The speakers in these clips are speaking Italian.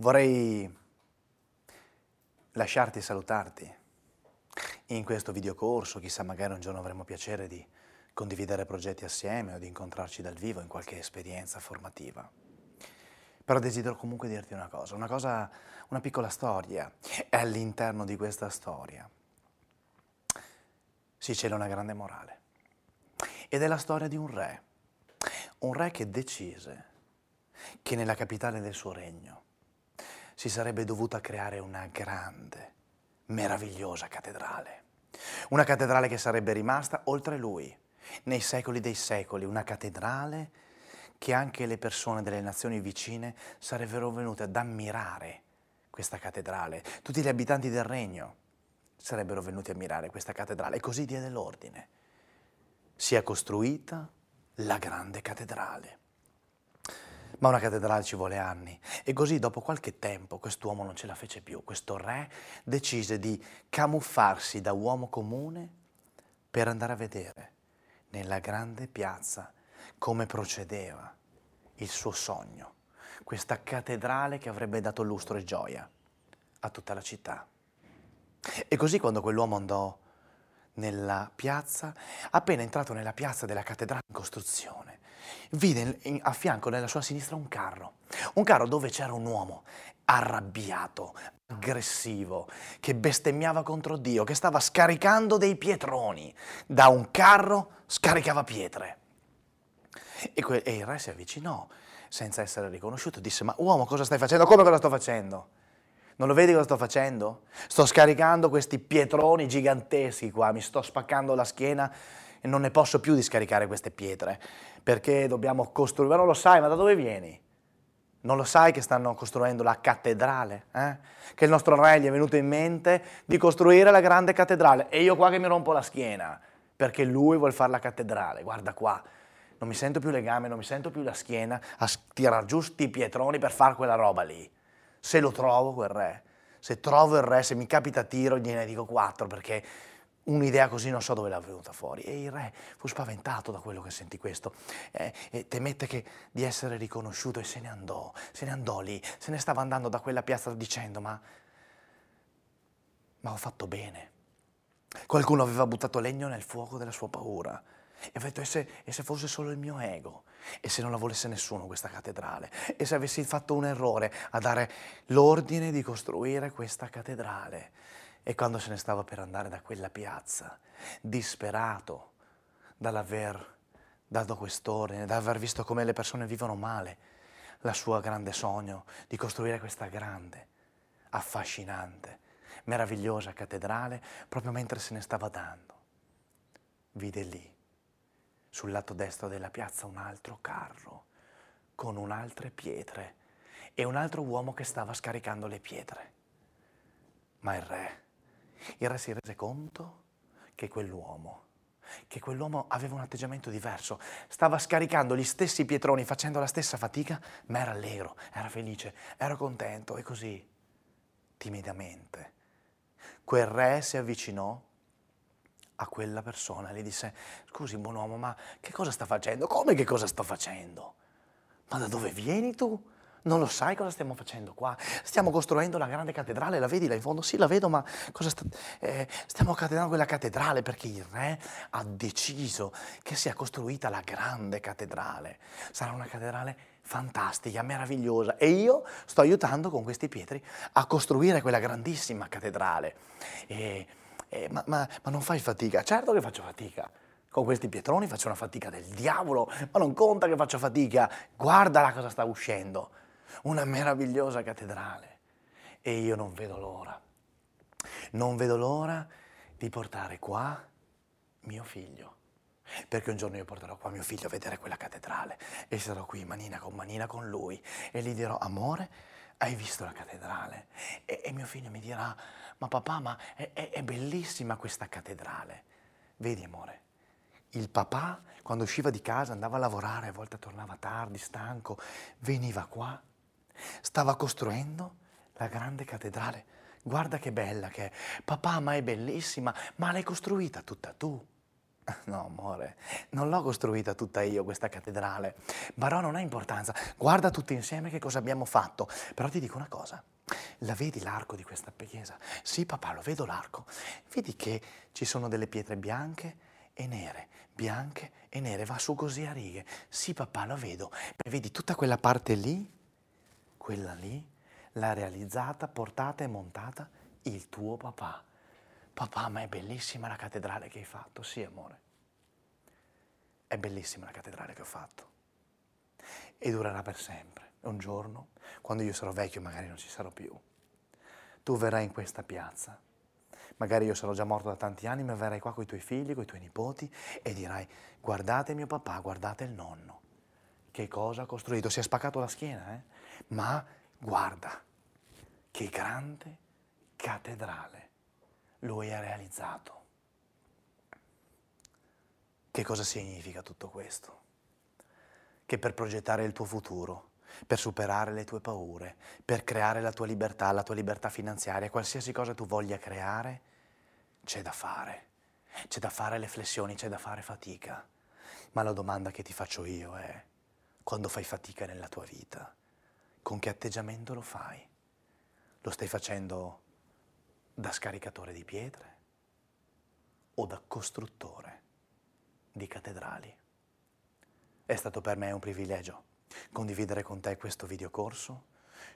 Vorrei lasciarti salutarti in questo videocorso, chissà magari un giorno avremo piacere di condividere progetti assieme o di incontrarci dal vivo in qualche esperienza formativa. Però desidero comunque dirti una cosa, una cosa, una piccola storia. E all'interno di questa storia si cela una grande morale. Ed è la storia di un re, un re che decise che nella capitale del suo regno si sarebbe dovuta creare una grande, meravigliosa cattedrale. Una cattedrale che sarebbe rimasta oltre lui, nei secoli dei secoli, una cattedrale che anche le persone delle nazioni vicine sarebbero venute ad ammirare questa cattedrale. Tutti gli abitanti del regno sarebbero venuti a ammirare questa cattedrale e così diede l'ordine. Sia costruita la grande cattedrale ma una cattedrale ci vuole anni. E così dopo qualche tempo quest'uomo non ce la fece più, questo re decise di camuffarsi da uomo comune per andare a vedere nella grande piazza come procedeva il suo sogno, questa cattedrale che avrebbe dato lustro e gioia a tutta la città. E così quando quell'uomo andò nella piazza, appena entrato nella piazza della cattedrale in costruzione, vide a fianco nella sua sinistra un carro, un carro dove c'era un uomo arrabbiato, aggressivo, che bestemmiava contro Dio, che stava scaricando dei pietroni. Da un carro scaricava pietre. E, que- e il re si avvicinò senza essere riconosciuto, disse, ma uomo cosa stai facendo? Come cosa sto facendo? Non lo vedi cosa sto facendo? Sto scaricando questi pietroni giganteschi qua, mi sto spaccando la schiena e non ne posso più di scaricare queste pietre, perché dobbiamo costruire, ma non lo sai, ma da dove vieni? Non lo sai che stanno costruendo la cattedrale? Eh? Che il nostro re gli è venuto in mente di costruire la grande cattedrale e io qua che mi rompo la schiena, perché lui vuole fare la cattedrale, guarda qua, non mi sento più legame, non mi sento più la schiena a tirare giù sti pietroni per fare quella roba lì. Se lo trovo quel re, se trovo il re, se mi capita tiro, gliene dico quattro perché un'idea così non so dove l'ha venuta fuori. E il re fu spaventato da quello che sentì questo, eh, e temette che, di essere riconosciuto e se ne andò, se ne andò lì, se ne stava andando da quella piazza dicendo ma, ma ho fatto bene. Qualcuno aveva buttato legno nel fuoco della sua paura. E ha detto, e se, e se, fosse solo il mio ego? E se non la volesse nessuno questa cattedrale? E se avessi fatto un errore a dare l'ordine di costruire questa cattedrale? E quando se ne stava per andare da quella piazza, disperato dall'aver dato quest'ordine, dall'aver visto come le persone vivono male, la sua grande sogno di costruire questa grande, affascinante, meravigliosa cattedrale, proprio mentre se ne stava dando, vide lì, sul lato destro della piazza, un altro carro con un'altre pietre e un altro uomo che stava scaricando le pietre. Ma il re il re si rese conto che quell'uomo, che quell'uomo aveva un atteggiamento diverso, stava scaricando gli stessi pietroni, facendo la stessa fatica, ma era allegro, era felice, era contento e così, timidamente, quel re si avvicinò a quella persona e gli disse, scusi buon uomo, ma che cosa sta facendo? Come che cosa sto facendo? Ma da dove vieni tu? Non lo sai cosa stiamo facendo qua? Stiamo costruendo la grande cattedrale, la vedi là in fondo? Sì, la vedo, ma cosa sta... eh, stiamo cattedrando quella cattedrale perché il re ha deciso che sia costruita la grande cattedrale. Sarà una cattedrale fantastica, meravigliosa e io sto aiutando con questi pietri a costruire quella grandissima cattedrale. E, e, ma, ma, ma non fai fatica? Certo che faccio fatica con questi pietroni faccio una fatica del diavolo, ma non conta che faccio fatica, guarda cosa sta uscendo una meravigliosa cattedrale e io non vedo l'ora, non vedo l'ora di portare qua mio figlio. Perché un giorno io porterò qua mio figlio a vedere quella cattedrale e sarò qui manina con manina con lui e gli dirò, amore, hai visto la cattedrale? E, e mio figlio mi dirà, ma papà, ma è, è, è bellissima questa cattedrale. Vedi, amore, il papà quando usciva di casa andava a lavorare, a volte tornava tardi, stanco, veniva qua Stava costruendo la grande cattedrale. Guarda che bella che è. Papà, ma è bellissima, ma l'hai costruita tutta tu. No, amore, non l'ho costruita tutta io questa cattedrale, però non ha importanza. Guarda tutti insieme che cosa abbiamo fatto. Però ti dico una cosa, la vedi l'arco di questa chiesa? Sì, papà, lo vedo l'arco. Vedi che ci sono delle pietre bianche e nere, bianche e nere, va su così a righe. Sì, papà, lo vedo. E vedi tutta quella parte lì, quella lì, l'ha realizzata, portata e montata il tuo papà. Papà, ma è bellissima la cattedrale che hai fatto. Sì, amore. È bellissima la cattedrale che ho fatto. E durerà per sempre. Un giorno, quando io sarò vecchio, magari non ci sarò più. Tu verrai in questa piazza. Magari io sarò già morto da tanti anni, ma verrai qua con i tuoi figli, con i tuoi nipoti e dirai guardate mio papà, guardate il nonno. Che cosa ha costruito? Si è spaccato la schiena, eh? Ma guarda, che grande cattedrale lui ha realizzato. Che cosa significa tutto questo? Che per progettare il tuo futuro, per superare le tue paure, per creare la tua libertà, la tua libertà finanziaria, qualsiasi cosa tu voglia creare, c'è da fare. C'è da fare le flessioni, c'è da fare fatica. Ma la domanda che ti faccio io è, quando fai fatica nella tua vita, con che atteggiamento lo fai? Lo stai facendo da scaricatore di pietre o da costruttore di cattedrali. È stato per me un privilegio condividere con te questo videocorso.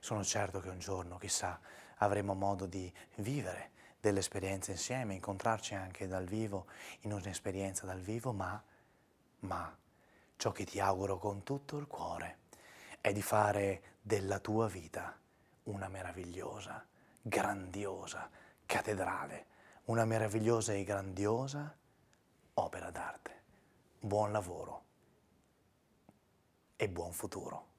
Sono certo che un giorno, chissà, avremo modo di vivere delle esperienze insieme, incontrarci anche dal vivo, in un'esperienza dal vivo, ma, ma ciò che ti auguro con tutto il cuore è di fare della tua vita una meravigliosa, grandiosa, cattedrale, una meravigliosa e grandiosa opera d'arte. Buon lavoro e buon futuro.